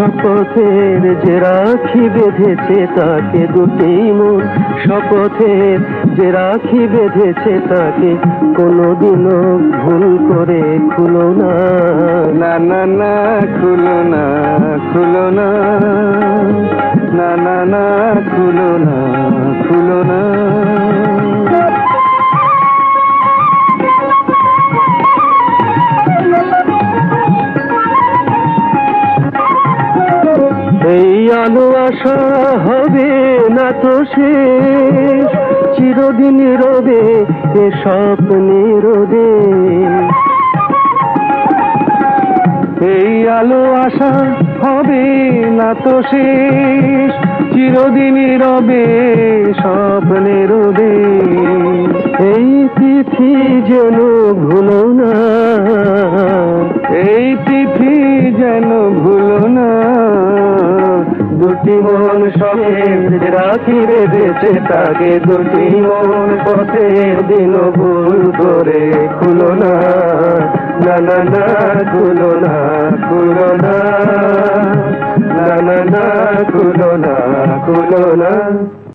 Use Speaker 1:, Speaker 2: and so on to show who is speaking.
Speaker 1: শপথের যে রাখি বেঁধেছে তাকে দুটি মন শপথের যে রাখি বেঁধেছে তাকে কোনোদিনও ভুল করে খুলো না।
Speaker 2: না না না, খুলো না খুলো না। না না না, খুলো না খুলো না।
Speaker 1: এই আলো আশা হবে না তো শেষ। চিরদিন রবে এ স্বপ্নে রবে
Speaker 2: এই আলো আশা হবে না তো শেষ। চিরদিনই রবে স্বপ্নে রবে
Speaker 1: এই তিথি যেন ভুলো না জীবন মন সমেত রাখিবে বেঁচে তাকে দুটি মন পথে দিন ভুল করে খুলো না না না না, খুলো না খুলো না না না না, খুলো না খুলো না।